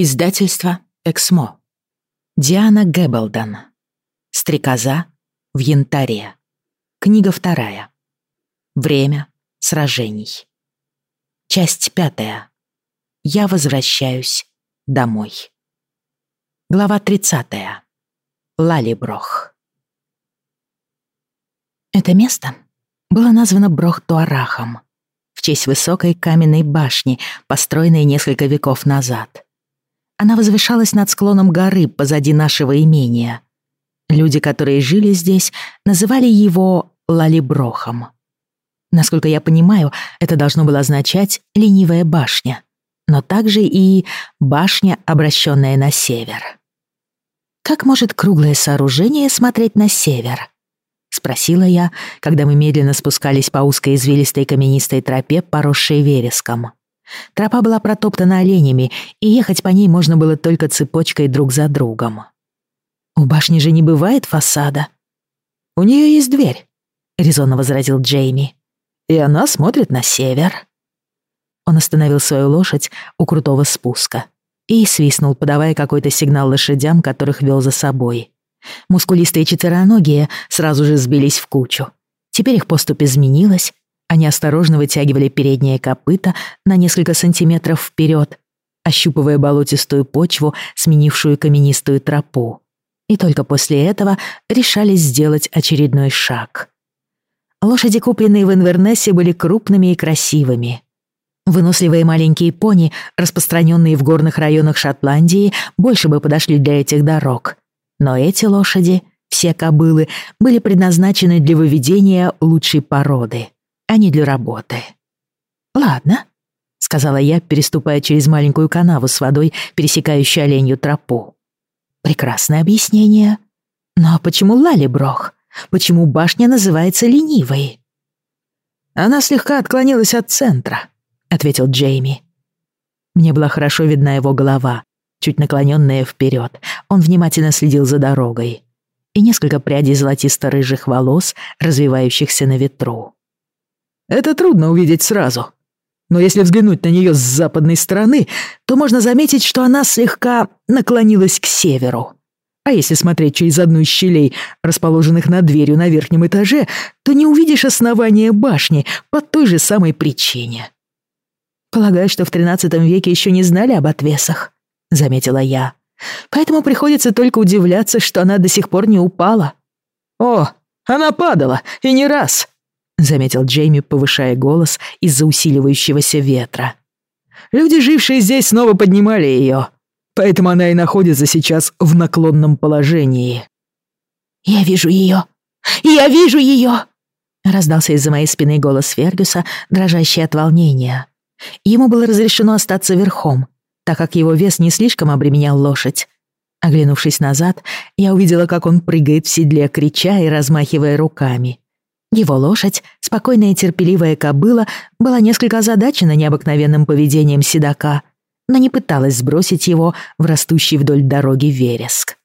Издательство «Эксмо». Диана Гэббелдон. «Стрекоза в янтаре». Книга вторая. Время сражений. Часть пятая. Я возвращаюсь домой. Глава тридцатая. Лалиброх. Это место было названо Брох-Туарахом в честь высокой каменной башни, построенной несколько веков назад — она возвышалась над склоном горы позади нашего имения. Люди, которые жили здесь, называли его Лалиброхом. Насколько я понимаю, это должно было означать «ленивая башня», но также и «башня, обращенная на север». «Как может круглое сооружение смотреть на север?» — спросила я, когда мы медленно спускались по узкой извилистой каменистой тропе, поросшей вереском. Тропа была протоптана оленями, и ехать по ней можно было только цепочкой друг за другом. «У башни же не бывает фасада». «У нее есть дверь», — резонно возразил Джейми. «И она смотрит на север». Он остановил свою лошадь у крутого спуска и свистнул, подавая какой-то сигнал лошадям, которых вел за собой. Мускулистые четвероногие сразу же сбились в кучу. Теперь их поступь изменилась, они осторожно вытягивали передние копыта на несколько сантиметров вперед, ощупывая болотистую почву, сменившую каменистую тропу. И только после этого решались сделать очередной шаг. Лошади, купленные в Инвернессе, были крупными и красивыми. Выносливые маленькие пони, распространенные в горных районах Шотландии, больше бы подошли для этих дорог. Но эти лошади, все кобылы, были предназначены для выведения лучшей породы а не для работы. «Ладно», — сказала я, переступая через маленькую канаву с водой, пересекающую оленью тропу. «Прекрасное объяснение. Но почему Лалиброх? Почему башня называется ленивой?» «Она слегка отклонилась от центра», — ответил Джейми. Мне была хорошо видна его голова, чуть наклоненная вперед. Он внимательно следил за дорогой. И несколько прядей золотисто-рыжих волос, развивающихся на ветру. Это трудно увидеть сразу. Но если взглянуть на нее с западной стороны, то можно заметить, что она слегка наклонилась к северу. А если смотреть через одну из щелей, расположенных над дверью на верхнем этаже, то не увидишь основания башни по той же самой причине. «Полагаю, что в XIII веке еще не знали об отвесах», — заметила я. «Поэтому приходится только удивляться, что она до сих пор не упала». «О, она падала, и не раз», заметил Джейми, повышая голос из-за усиливающегося ветра. Люди, жившие здесь, снова поднимали ее, поэтому она и находится сейчас в наклонном положении. «Я вижу ее! Я вижу ее!» Раздался из-за моей спины голос Фергюса, дрожащий от волнения. Ему было разрешено остаться верхом, так как его вес не слишком обременял лошадь. Оглянувшись назад, я увидела, как он прыгает в седле, крича и размахивая руками. Его лошадь, спокойная и терпеливая кобыла, была несколько озадачена необыкновенным поведением седока, но не пыталась сбросить его в растущий вдоль дороги вереск.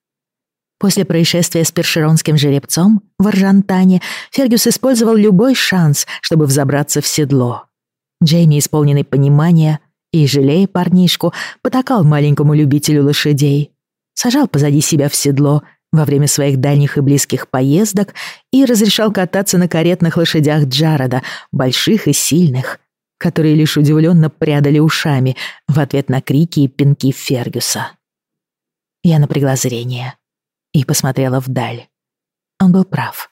После происшествия с першеронским жеребцом в Аржантане Фергюс использовал любой шанс, чтобы взобраться в седло. Джейми, исполненный понимания и, жалея парнишку, потакал маленькому любителю лошадей. Сажал позади себя в седло во время своих дальних и близких поездок и разрешал кататься на каретных лошадях Джарода, больших и сильных, которые лишь удивленно прядали ушами в ответ на крики и пинки Фергюса. Я напрягла зрение и посмотрела вдаль. Он был прав.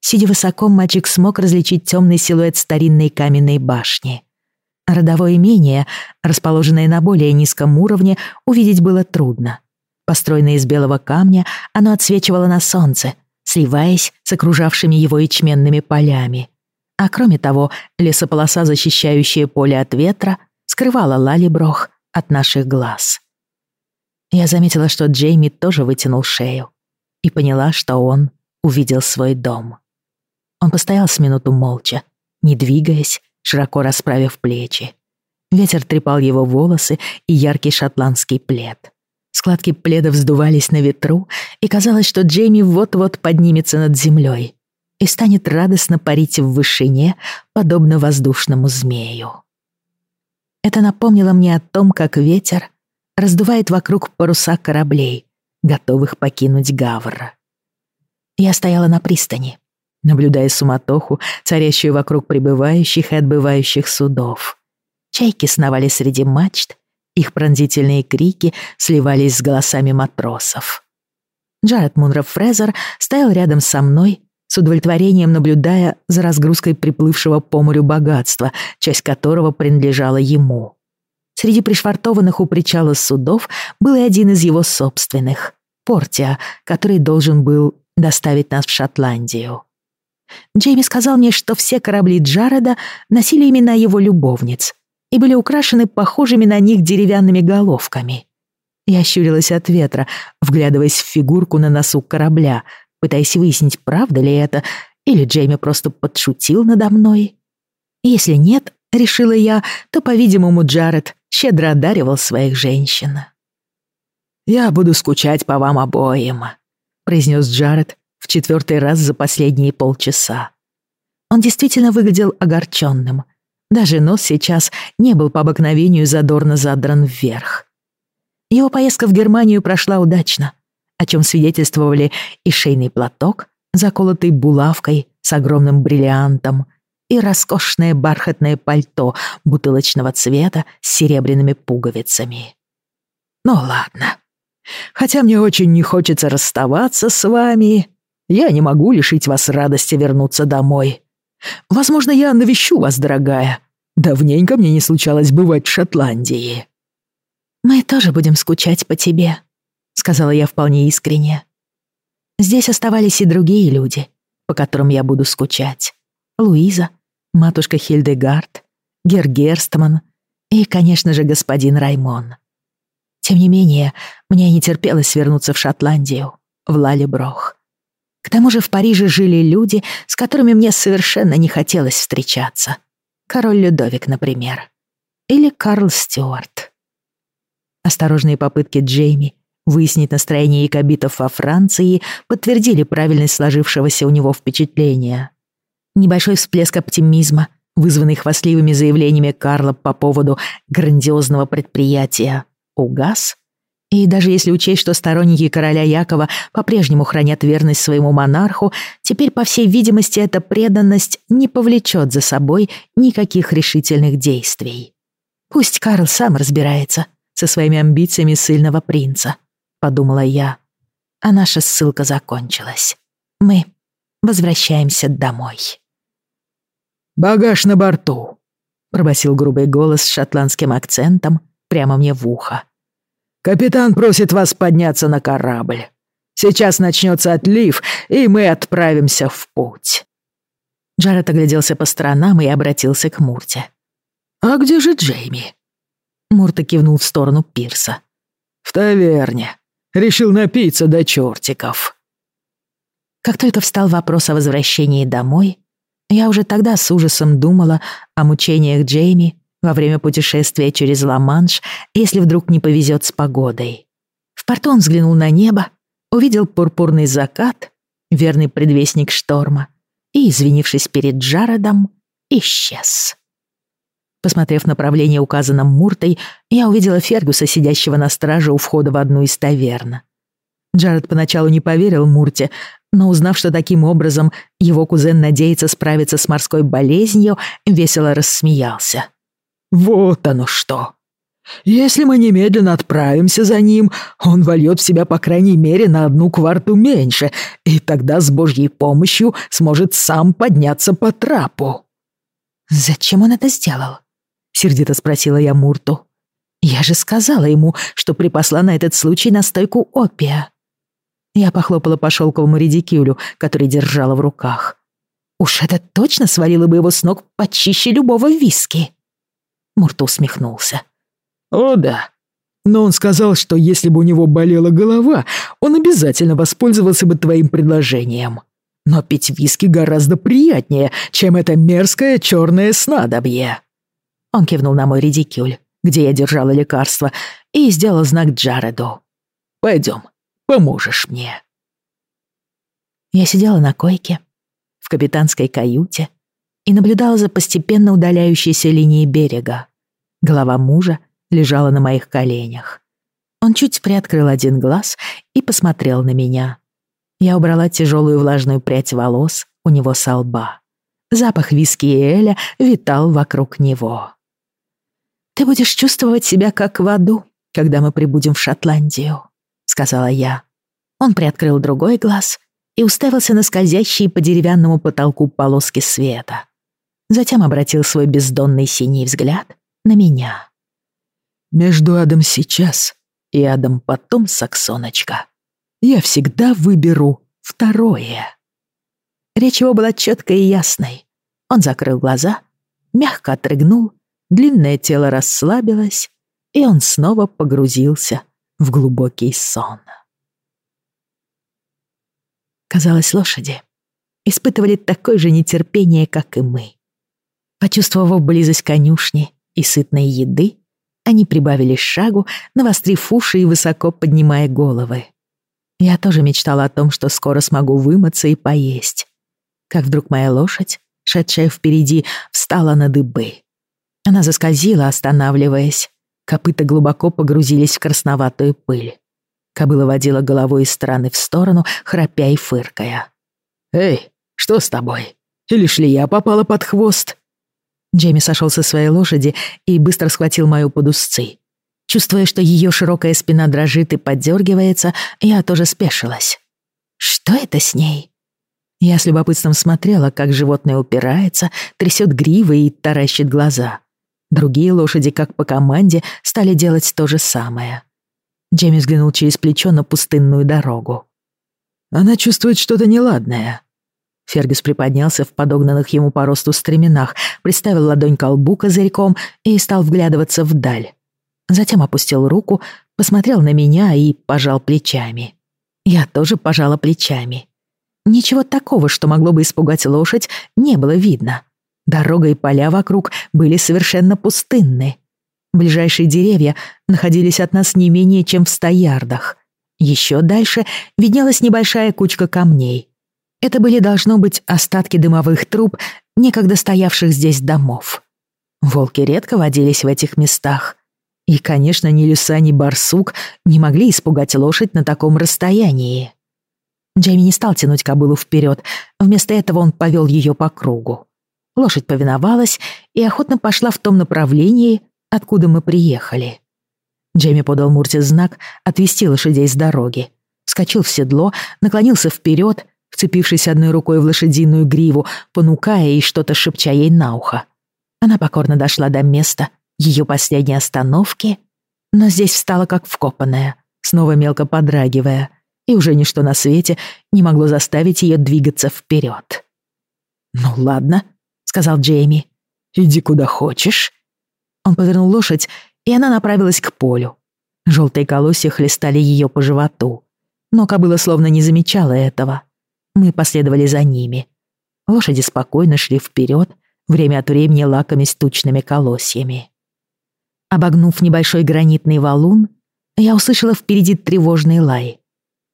Сидя высоко, мальчик смог различить темный силуэт старинной каменной башни. Родовое имение, расположенное на более низком уровне, увидеть было трудно — Построенное из белого камня, оно отсвечивало на солнце, сливаясь с окружавшими его ячменными полями. А кроме того, лесополоса, защищающая поле от ветра, скрывала Лалиброх от наших глаз. Я заметила, что Джейми тоже вытянул шею и поняла, что он увидел свой дом. Он постоял с минуту молча, не двигаясь, широко расправив плечи. Ветер трепал его волосы и яркий шотландский плед. Складки пледа вздувались на ветру, и казалось, что Джейми вот-вот поднимется над землей и станет радостно парить в вышине, подобно воздушному змею. Это напомнило мне о том, как ветер раздувает вокруг паруса кораблей, готовых покинуть Гавр. Я стояла на пристани, наблюдая суматоху, царящую вокруг прибывающих и отбывающих судов. Чайки сновали среди мачт, их пронзительные крики сливались с голосами матросов. Джаред Мунров Фрезер стоял рядом со мной, с удовлетворением наблюдая за разгрузкой приплывшего по морю богатства, часть которого принадлежала ему. Среди пришвартованных у причала судов был и один из его собственных — Портия, который должен был доставить нас в Шотландию. Джейми сказал мне, что все корабли Джареда носили имена его любовниц и были украшены похожими на них деревянными головками. Я щурилась от ветра, вглядываясь в фигурку на носу корабля, пытаясь выяснить, правда ли это, или Джейми просто подшутил надо мной. Если нет, решила я, то, по-видимому, Джаред щедро одаривал своих женщин. «Я буду скучать по вам обоим», — произнес Джаред в четвертый раз за последние полчаса. Он действительно выглядел огорченным. Даже нос сейчас не был по обыкновению задорно задран вверх. Его поездка в Германию прошла удачно, о чем свидетельствовали и шейный платок, заколотый булавкой с огромным бриллиантом, и роскошное бархатное пальто бутылочного цвета с серебряными пуговицами. «Ну ладно. Хотя мне очень не хочется расставаться с вами, я не могу лишить вас радости вернуться домой. Возможно, я навещу вас, дорогая. Давненько мне не случалось бывать в Шотландии». «Мы тоже будем скучать по тебе», — сказала я вполне искренне. Здесь оставались и другие люди, по которым я буду скучать. Луиза, матушка Хильдегард, Гергерстман и, конечно же, господин Раймон. Тем не менее, мне не терпелось вернуться в Шотландию, в Лалеброх. К тому же в Париже жили люди, с которыми мне совершенно не хотелось встречаться. Король Людовик, например. Или Карл Стюарт. Осторожные попытки Джейми выяснить настроение якобитов во Франции подтвердили правильность сложившегося у него впечатления. Небольшой всплеск оптимизма, вызванный хвастливыми заявлениями Карла по поводу грандиозного предприятия, угас, и даже если учесть, что сторонники короля Якова по-прежнему хранят верность своему монарху, теперь, по всей видимости, эта преданность не повлечет за собой никаких решительных действий. Пусть Карл сам разбирается со своими амбициями сильного принца, подумала я. А наша ссылка закончилась. Мы возвращаемся домой. «Багаж на борту», — пробасил грубый голос с шотландским акцентом прямо мне в ухо. Капитан просит вас подняться на корабль. Сейчас начнется отлив, и мы отправимся в путь». Джаред огляделся по сторонам и обратился к Мурте. «А где же Джейми?» Мурта кивнул в сторону пирса. «В таверне. Решил напиться до чертиков». Как только встал вопрос о возвращении домой, я уже тогда с ужасом думала о мучениях Джейми во время путешествия через Ла-Манш, если вдруг не повезет с погодой. В порту он взглянул на небо, увидел пурпурный закат, верный предвестник шторма, и, извинившись перед Джародом, исчез. Посмотрев направление, указанном Муртой, я увидела Фергюса, сидящего на страже у входа в одну из таверн. Джаред поначалу не поверил Мурте, но узнав, что таким образом его кузен надеется справиться с морской болезнью, весело рассмеялся. Вот оно что. Если мы немедленно отправимся за ним, он вольет в себя по крайней мере на одну кварту меньше, и тогда с божьей помощью сможет сам подняться по трапу». «Зачем он это сделал?» — сердито спросила я Мурту. «Я же сказала ему, что припасла на этот случай настойку опия». Я похлопала по шелковому редикюлю, который держала в руках. «Уж это точно свалило бы его с ног почище любого виски!» Мурта усмехнулся. «О да. Но он сказал, что если бы у него болела голова, он обязательно воспользовался бы твоим предложением. Но пить виски гораздо приятнее, чем это мерзкое черное снадобье». Он кивнул на мой редикюль, где я держала лекарство, и сделал знак Джареду. «Пойдем, поможешь мне». Я сидела на койке, в капитанской каюте, и наблюдала за постепенно удаляющейся линией берега. Голова мужа лежала на моих коленях. Он чуть приоткрыл один глаз и посмотрел на меня. Я убрала тяжелую влажную прядь волос у него со лба. Запах виски и эля витал вокруг него. «Ты будешь чувствовать себя как в аду, когда мы прибудем в Шотландию», — сказала я. Он приоткрыл другой глаз и уставился на скользящие по деревянному потолку полоски света. Затем обратил свой бездонный синий взгляд на меня. «Между адом сейчас и адом потом, Саксоночка, я всегда выберу второе». Речь его была четкой и ясной. Он закрыл глаза, мягко отрыгнул, длинное тело расслабилось, и он снова погрузился в глубокий сон. Казалось, лошади испытывали такое же нетерпение, как и мы. Почувствовав близость конюшни и сытной еды, они прибавили шагу, навострив уши и высоко поднимая головы. Я тоже мечтала о том, что скоро смогу вымыться и поесть. Как вдруг моя лошадь, шедшая впереди, встала на дыбы. Она заскользила, останавливаясь. Копыта глубоко погрузились в красноватую пыль. Кобыла водила головой из стороны в сторону, храпя и фыркая. «Эй, что с тобой? Или шлея попала под хвост?» Джейми сошел со своей лошади и быстро схватил мою под узцы. Чувствуя, что ее широкая спина дрожит и поддергивается, я тоже спешилась. Что это с ней? Я с любопытством смотрела, как животное упирается, трясет гривы и таращит глаза. Другие лошади, как по команде, стали делать то же самое. Джейми взглянул через плечо на пустынную дорогу. «Она чувствует что-то неладное», Фергюс приподнялся в подогнанных ему по росту стременах, приставил ладонь к лбу козырьком и стал вглядываться вдаль. Затем опустил руку, посмотрел на меня и пожал плечами. Я тоже пожала плечами. Ничего такого, что могло бы испугать лошадь, не было видно. Дорога и поля вокруг были совершенно пустынны. Ближайшие деревья находились от нас не менее чем в ста ярдах. Еще дальше виднелась небольшая кучка камней. Это были, должно быть, остатки дымовых труб, некогда стоявших здесь домов. Волки редко водились в этих местах. И, конечно, ни лиса, ни барсук не могли испугать лошадь на таком расстоянии. Джейми не стал тянуть кобылу вперед, вместо этого он повел ее по кругу. Лошадь повиновалась и охотно пошла в том направлении, откуда мы приехали. Джейми подал Мурте знак отвести лошадей с дороги. Вскочил в седло, наклонился вперед вцепившись одной рукой в лошадиную гриву, понукая и что-то шепча ей на ухо. Она покорно дошла до места ее последней остановки, но здесь встала как вкопанная, снова мелко подрагивая, и уже ничто на свете не могло заставить ее двигаться вперед. «Ну ладно», — сказал Джейми, — «иди куда хочешь». Он повернул лошадь, и она направилась к полю. Желтые колосья хлестали ее по животу, но кобыла словно не замечала этого. Мы последовали за ними. Лошади спокойно шли вперед, время от времени лакомясь тучными колосьями. Обогнув небольшой гранитный валун, я услышала впереди тревожный лай.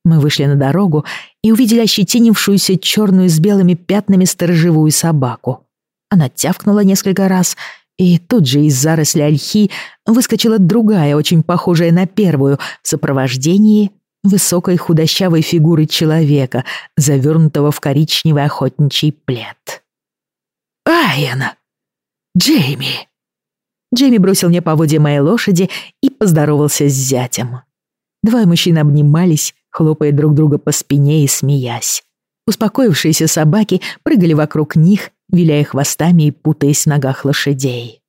Мы вышли на дорогу и увидели ощетинившуюся черную с белыми пятнами сторожевую собаку. Она тявкнула несколько раз, и тут же из заросли ольхи выскочила другая, очень похожая на первую, в сопровождении высокой худощавой фигуры человека, завернутого в коричневый охотничий плед. «Айена! Джейми!» Джейми бросил мне поводья моей лошади и поздоровался с зятем. Двое мужчин обнимались, хлопая друг друга по спине и смеясь. Успокоившиеся собаки прыгали вокруг них, виляя хвостами и путаясь в ногах лошадей.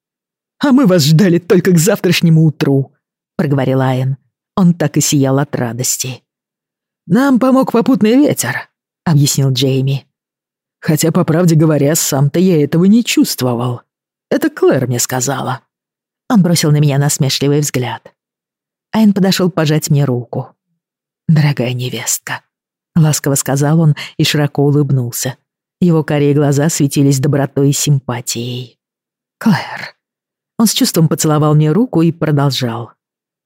«А мы вас ждали только к завтрашнему утру», — проговорил Айен. Он так и сиял от радости. «Нам помог попутный ветер», — объяснил Джейми. «Хотя, по правде говоря, сам-то я этого не чувствовал. Это Клэр мне сказала». Он бросил на меня насмешливый взгляд. Айн подошел пожать мне руку. «Дорогая невестка», — ласково сказал он и широко улыбнулся. Его карие глаза светились добротой и симпатией. «Клэр». Он с чувством поцеловал мне руку и продолжал.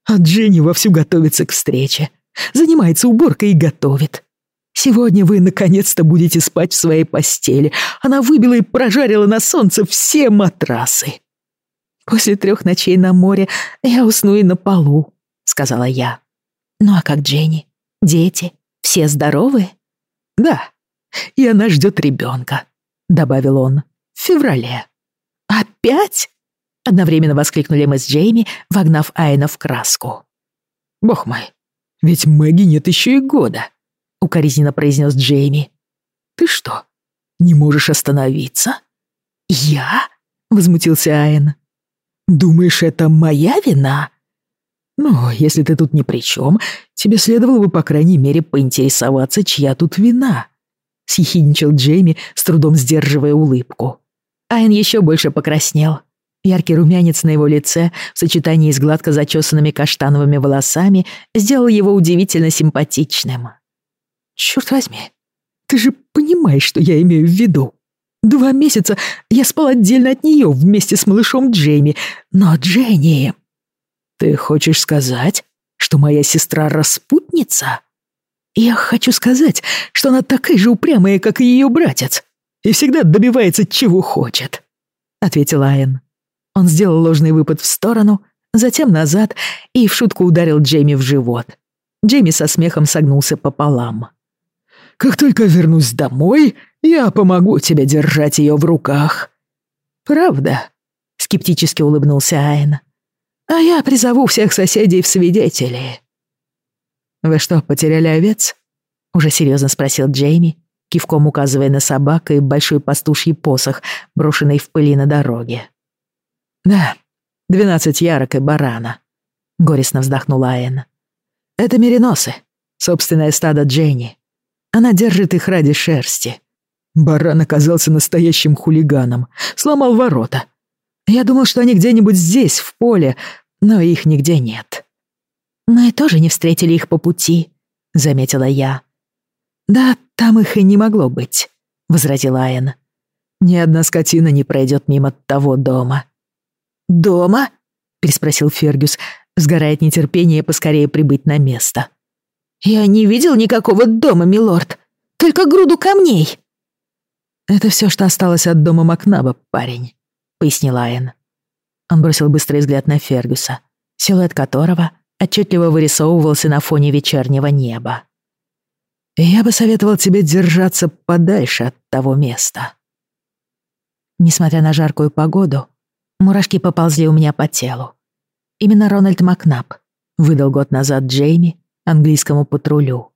А Дженни вовсю готовится к встрече. Занимается уборкой и готовит. Сегодня вы наконец-то будете спать в своей постели. Она выбила и прожарила на солнце все матрасы. После трех ночей на море я усну и на полу, сказала я. Ну а как Дженни? Дети? Все здоровы? Да. И она ждет ребенка, добавил он. В феврале. Опять? Одновременно воскликнули мы с Джейми, вогнав Айна в краску. «Бог мой, ведь Мэгги нет еще и года», — укоризненно произнес Джейми. «Ты что, не можешь остановиться?» «Я?» — возмутился Айн. «Думаешь, это моя вина?» «Ну, если ты тут ни при чем, тебе следовало бы, по крайней мере, поинтересоваться, чья тут вина», — съехидничал Джейми, с трудом сдерживая улыбку. Айн еще больше покраснел. Яркий румянец на его лице в сочетании с гладко зачесанными каштановыми волосами сделал его удивительно симпатичным. «Чёрт возьми, ты же понимаешь, что я имею в виду. Два месяца я спал отдельно от нее вместе с малышом Джейми, но Дженни...» «Ты хочешь сказать, что моя сестра распутница?» «Я хочу сказать, что она такая же упрямая, как и ее братец, и всегда добивается, чего хочет», — ответил Айн. Он сделал ложный выпад в сторону, затем назад и в шутку ударил Джейми в живот. Джейми со смехом согнулся пополам. «Как только вернусь домой, я помогу тебе держать ее в руках». «Правда?» — скептически улыбнулся Айн. «А я призову всех соседей в свидетели». «Вы что, потеряли овец?» — уже серьезно спросил Джейми, кивком указывая на собак и большой пастуший посох, брошенный в пыли на дороге. «Да, двенадцать ярок и барана», — горестно вздохнула Айн. «Это мериносы, собственное стадо Дженни. Она держит их ради шерсти. Баран оказался настоящим хулиганом, сломал ворота. Я думал, что они где-нибудь здесь, в поле, но их нигде нет». «Мы тоже не встретили их по пути», — заметила я. «Да, там их и не могло быть», — возразила Айн. «Ни одна скотина не пройдет мимо того дома. «Дома?» — переспросил Фергюс, сгорает нетерпение поскорее прибыть на место. «Я не видел никакого дома, милорд, только груду камней». «Это все, что осталось от дома Макнаба, парень», — пояснил Айен. Он бросил быстрый взгляд на Фергюса, силуэт которого отчетливо вырисовывался на фоне вечернего неба. «Я бы советовал тебе держаться подальше от того места». Несмотря на жаркую погоду, Мурашки поползли у меня по телу. Именно Рональд Макнаб выдал год назад Джейми английскому патрулю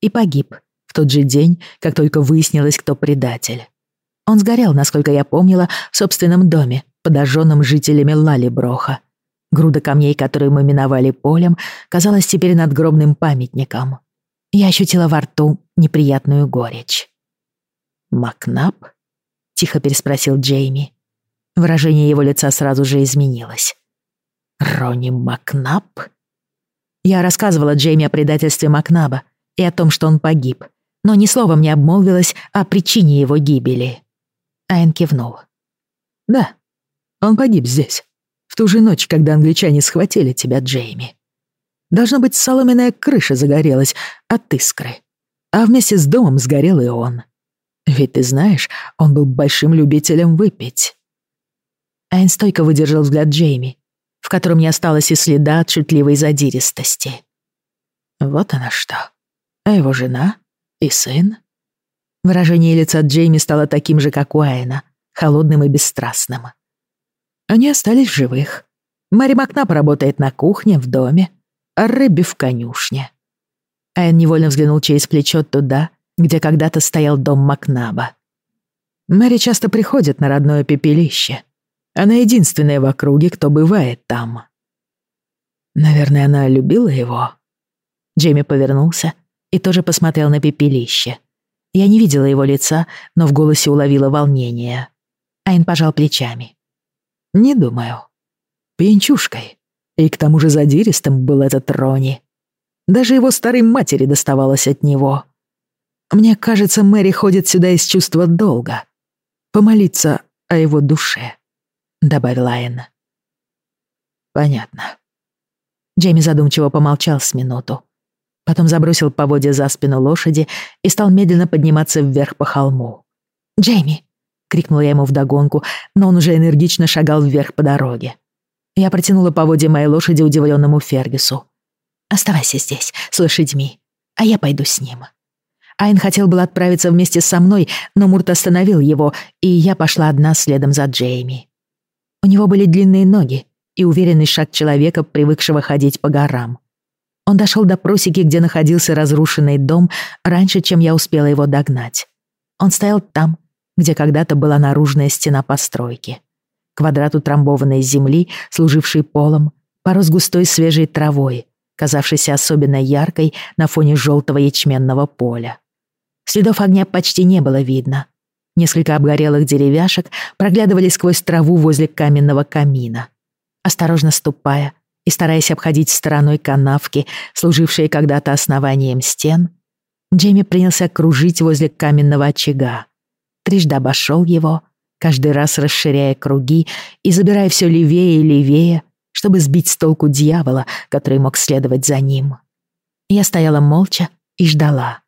и погиб в тот же день, как только выяснилось, кто предатель. Он сгорел, насколько я помнила, в собственном доме, подожженном жителями Лалиброха. Груда камней, которые мы миновали полем, казалась теперь надгробным памятником. Я ощутила во рту неприятную горечь. «Макнаб?» — тихо переспросил Джейми. Выражение его лица сразу же изменилось. «Ронни Макнаб?» Я рассказывала Джейми о предательстве Макнаба и о том, что он погиб, но ни словом не обмолвилась о причине его гибели. Айн кивнул. «Да, он погиб здесь, в ту же ночь, когда англичане схватили тебя, Джейми. Должно быть, соломенная крыша загорелась от искры, а вместе с домом сгорел и он. Ведь ты знаешь, он был большим любителем выпить». Айн стойко выдержал взгляд Джейми, в котором не осталось и следа от шутливой задиристости. Вот она что. А его жена и сын? Выражение лица Джейми стало таким же, как у Айна, холодным и бесстрастным. Они остались живых. Мэри Макнап работает на кухне, в доме, а Рэбби в конюшне. Айн невольно взглянул через плечо туда, где когда-то стоял дом Макнаба. Мэри часто приходит на родное пепелище, она единственная в округе, кто бывает там. Наверное, она любила его. Джейми повернулся и тоже посмотрел на пепелище. Я не видела его лица, но в голосе уловила волнение. Айн пожал плечами. «Не думаю. Пьянчушкой. И к тому же задиристым был этот Рони. Даже его старой матери доставалось от него. Мне кажется, Мэри ходит сюда из чувства долга. Помолиться о его душе. — добавила Энн. «Понятно». Джейми задумчиво помолчал с минуту. Потом забросил поводья за спину лошади и стал медленно подниматься вверх по холму. «Джейми!» — крикнула я ему вдогонку, но он уже энергично шагал вверх по дороге. Я протянула поводья моей лошади удивленному Фергюсу. Оставайся здесь, с лошадьми, а я пойду с ним». Айн хотел было отправиться вместе со мной, но Мурт остановил его, и я пошла одна следом за Джейми. У него были длинные ноги и уверенный шаг человека, привыкшего ходить по горам. Он дошел до просеки, где находился разрушенный дом, раньше, чем я успела его догнать. Он стоял там, где когда-то была наружная стена постройки. Квадрат утрамбованной земли, служивший полом, порос густой свежей травой, казавшейся особенно яркой на фоне желтого ячменного поля. Следов огня почти не было видно. Несколько обгорелых деревяшек проглядывали сквозь траву возле каменного камина. Осторожно ступая и стараясь обходить стороной канавки, служившие когда-то основанием стен, Джейми принялся кружить возле каменного очага. Трижды обошел его, каждый раз расширяя круги и забирая все левее и левее, чтобы сбить с толку дьявола, который мог следовать за ним. Я стояла молча и ждала.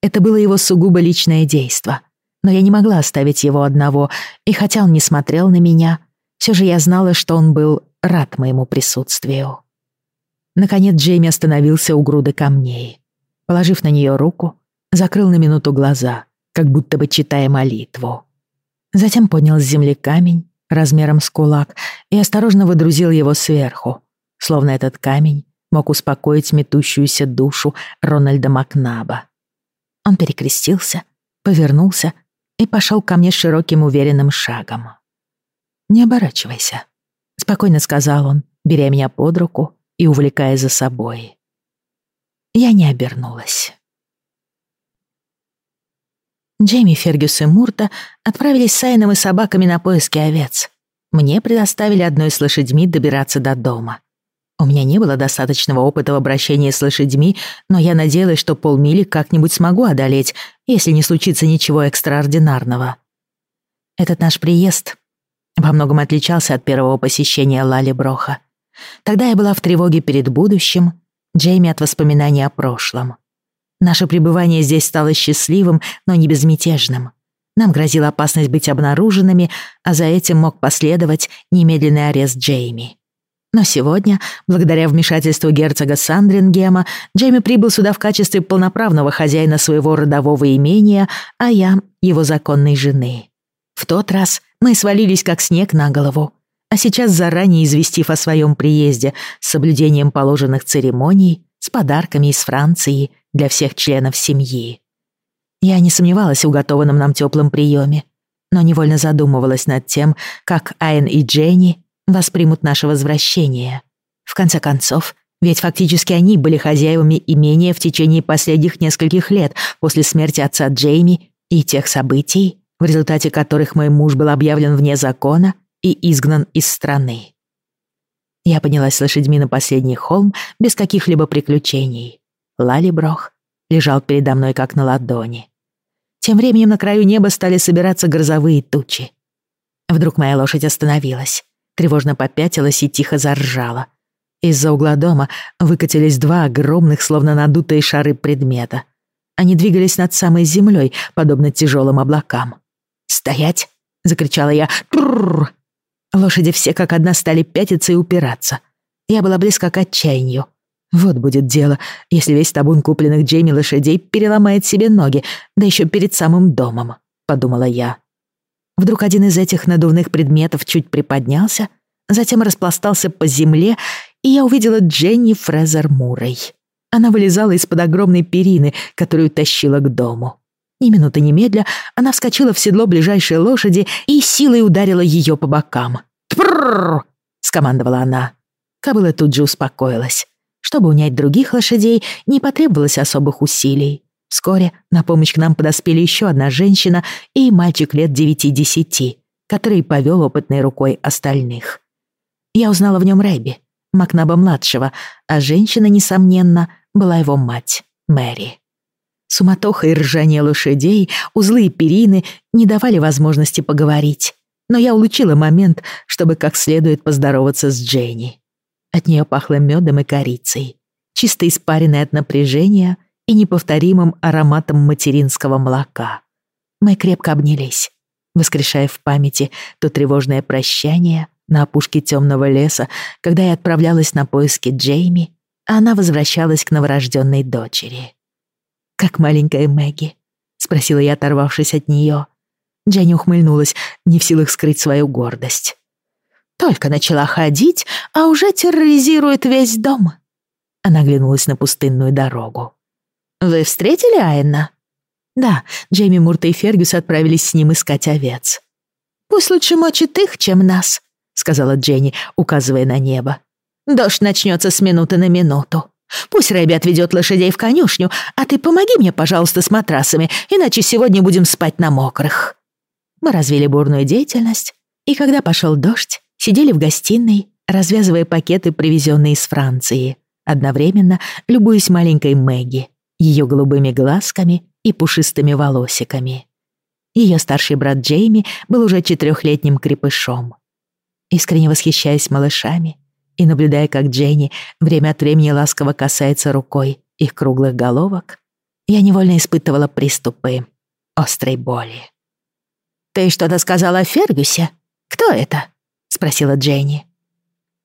Это было его сугубо личное действо. Но я не могла оставить его одного, и хотя он не смотрел на меня, все же я знала, что он был рад моему присутствию. Наконец Джейми остановился у груды камней. Положив на нее руку, закрыл на минуту глаза, как будто бы читая молитву. Затем поднял с земли камень размером с кулак и осторожно выдрузил его сверху, словно этот камень мог успокоить метущуюся душу Рональда Макнаба. Он перекрестился, повернулся и пошел ко мне широким уверенным шагом. «Не оборачивайся», — спокойно сказал он, беря меня под руку и увлекая за собой. Я не обернулась. Джейми, Фергюс и Мурта отправились с Сайном и собаками на поиски овец. Мне предоставили одной с лошадьми добираться до дома. У меня не было достаточного опыта в обращении с лошадьми, но я надеялась, что полмили как-нибудь смогу одолеть, если не случится ничего экстраординарного. Этот наш приезд во многом отличался от первого посещения Лали Броха. Тогда я была в тревоге перед будущим, Джейми от воспоминаний о прошлом. Наше пребывание здесь стало счастливым, но не безмятежным. Нам грозила опасность быть обнаруженными, а за этим мог последовать немедленный арест Джейми. Но сегодня, благодаря вмешательству герцога Сандрингема, Джейми прибыл сюда в качестве полноправного хозяина своего родового имения, а я — его законной жены. В тот раз мы свалились как снег на голову, а сейчас, заранее известив о своем приезде с соблюдением положенных церемоний, с подарками из Франции для всех членов семьи. Я не сомневалась в уготованном нам теплом приеме, но невольно задумывалась над тем, как Айн и Дженни воспримут наше возвращение. В конце концов, ведь фактически они были хозяевами имения в течение последних нескольких лет после смерти отца Джейми и тех событий, в результате которых мой муж был объявлен вне закона и изгнан из страны. Я поднялась с лошадьми на последний холм без каких-либо приключений. Лалиброх лежал передо мной как на ладони. Тем временем на краю неба стали собираться грозовые тучи. Вдруг моя лошадь остановилась тревожно попятилась и тихо заржала. Из-за угла дома выкатились два огромных, словно надутые шары предмета. Они двигались над самой землей, подобно тяжелым облакам. «Стоять!» — закричала я. «Трррр!» Лошади все как одна стали пятиться и упираться. Я была близко к отчаянию. Вот будет дело, если весь табун купленных Джейми лошадей переломает себе ноги, да еще перед самым домом, — подумала я. Вдруг один из этих надувных предметов чуть приподнялся, затем распластался по земле, и я увидела Дженни Фрезер Мурray. Она вылезала из-под огромной перины, которую тащила к дому. Ни минуты немедля она вскочила в седло ближайшей лошади и силой ударила ее по бокам. «Тпрррр!» — скомандовала она. Кобыла тут же успокоилась. Чтобы унять других лошадей, не потребовалось особых усилий. Вскоре на помощь к нам подоспели еще одна женщина и мальчик лет девяти-десяти, который повел опытной рукой остальных. Я узнала в нем Рэби, Макнаба-младшего, а женщина, несомненно, была его мать, Мэри. Суматоха и ржание лошадей, узлы и перины не давали возможности поговорить, но я улучила момент, чтобы как следует поздороваться с Дженни. От нее пахло медом и корицей, чисто испаренной от напряжения и неповторимым ароматом материнского молока. Мы крепко обнялись, воскрешая в памяти то тревожное прощание на опушке темного леса, когда я отправлялась на поиски Джейми, она возвращалась к новорожденной дочери. «Как маленькая Мэгги?» — спросила я, оторвавшись от нее. Дженни ухмыльнулась, не в силах скрыть свою гордость. «Только начала ходить, а уже терроризирует весь дом». Она оглянулась на пустынную дорогу. «Вы встретили Айна?» «Да, Джейми Мурта и Фергюс отправились с ним искать овец». «Пусть лучше мочит их, чем нас», — сказала Дженни, указывая на небо. «Дождь начнется с минуты на минуту. Пусть Рэби отведет лошадей в конюшню, а ты помоги мне, пожалуйста, с матрасами, иначе сегодня будем спать на мокрых». Мы развили бурную деятельность, и когда пошел дождь, сидели в гостиной, развязывая пакеты, привезенные из Франции, одновременно любуясь маленькой Мэгги, ее голубыми глазками и пушистыми волосиками. Ее старший брат Джейми был уже четырехлетним крепышом. Искренне восхищаясь малышами и наблюдая, как Дженни время от времени ласково касается рукой их круглых головок, я невольно испытывала приступы острой боли. «Ты что-то сказала о Фергюсе? Кто это?» — спросила Дженни.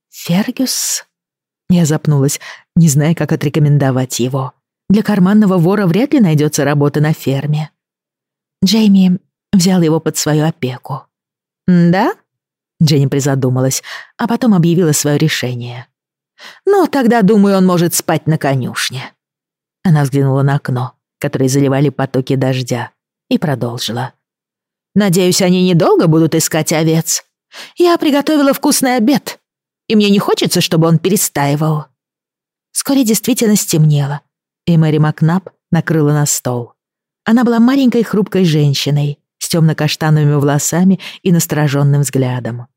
«Фергюс?» Я запнулась, не зная, как отрекомендовать его. Для карманного вора вряд ли найдется работа на ферме. Джейми взял его под свою опеку. «Да?» Дженни призадумалась, а потом объявила свое решение. «Ну, тогда, думаю, он может спать на конюшне». Она взглянула на окно, которое заливали потоки дождя, и продолжила. «Надеюсь, они недолго будут искать овец. Я приготовила вкусный обед, и мне не хочется, чтобы он перестаивал». Вскоре действительно стемнело, и Мэри Макнаб накрыла на стол. Она была маленькой хрупкой женщиной с темно-каштановыми волосами и настороженным взглядом.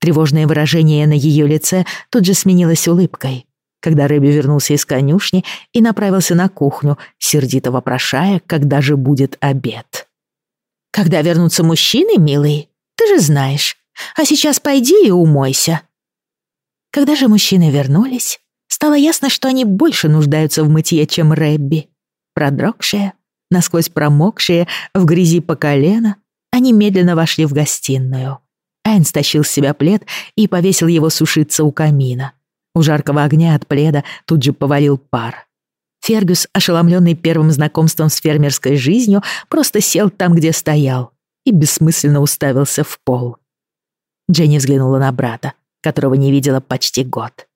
Тревожное выражение на ее лице тут же сменилось улыбкой, когда Рэби вернулся из конюшни и направился на кухню, сердито вопрошая, когда же будет обед. «Когда вернутся мужчины, милый, ты же знаешь. А сейчас пойди и умойся». Когда же мужчины вернулись, стало ясно, что они больше нуждаются в мытье, чем Рэбби. Продрогшая, насквозь промокшие, в грязи по колено, они медленно вошли в гостиную. Айн стащил с себя плед и повесил его сушиться у камина. У жаркого огня от пледа тут же повалил пар. Фергюс, ошеломленный первым знакомством с фермерской жизнью, просто сел там, где стоял, и бессмысленно уставился в пол. Дженни взглянула на брата, которого не видела почти год.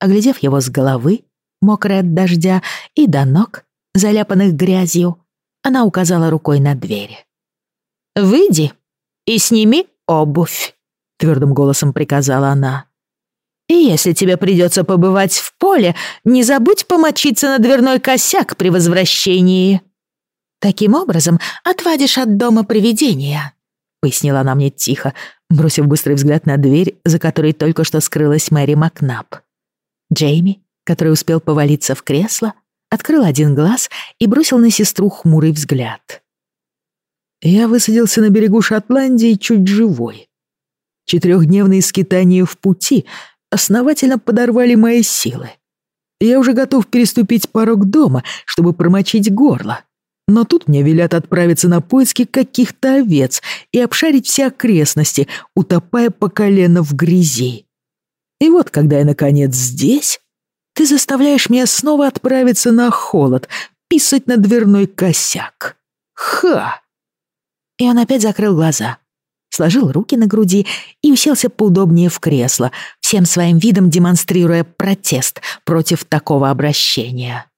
Оглядев его с головы, мокрой от дождя, и до ног, заляпанных грязью, она указала рукой на дверь. «Выйди и сними обувь», — твердым голосом приказала она. «И если тебе придется побывать в поле, не забудь помочиться на дверной косяк при возвращении». «Таким образом отвадишь от дома привидения», — пояснила она мне тихо, бросив быстрый взгляд на дверь, за которой только что скрылась Мэри Макнаб. Джейми, который успел повалиться в кресло, открыл один глаз и бросил на сестру хмурый взгляд. Я высадился на берегу Шотландии чуть живой. Четырехдневные скитания в пути основательно подорвали мои силы. Я уже готов переступить порог дома, чтобы промочить горло. Но тут мне велят отправиться на поиски каких-то овец и обшарить все окрестности, утопая по колено в грязи. И вот, когда я, наконец, здесь, ты заставляешь меня снова отправиться на холод, писать на дверной косяк. Ха!» И он опять закрыл глаза, сложил руки на груди и уселся поудобнее в кресло, всем своим видом демонстрируя протест против такого обращения.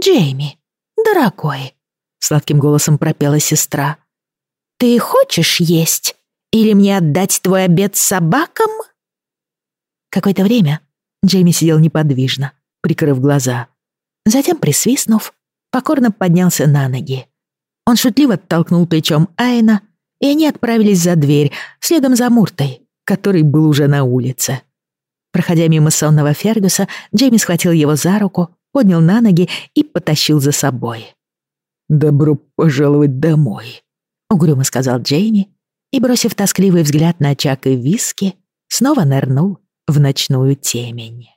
«Джейми, дорогой», — сладким голосом пропела сестра, «ты хочешь есть или мне отдать твой обед собакам?» Какое-то время Джейми сидел неподвижно, прикрыв глаза. Затем, присвистнув, покорно поднялся на ноги. Он шутливо толкнул плечом Айна, и они отправились за дверь, следом за Муртой, который был уже на улице. Проходя мимо сонного Фергюса, Джейми схватил его за руку, поднял на ноги и потащил за собой. «Добро пожаловать домой», — угрюмо сказал Джейми, и, бросив тоскливый взгляд на очаг и виски, снова нырнул в ночную темень.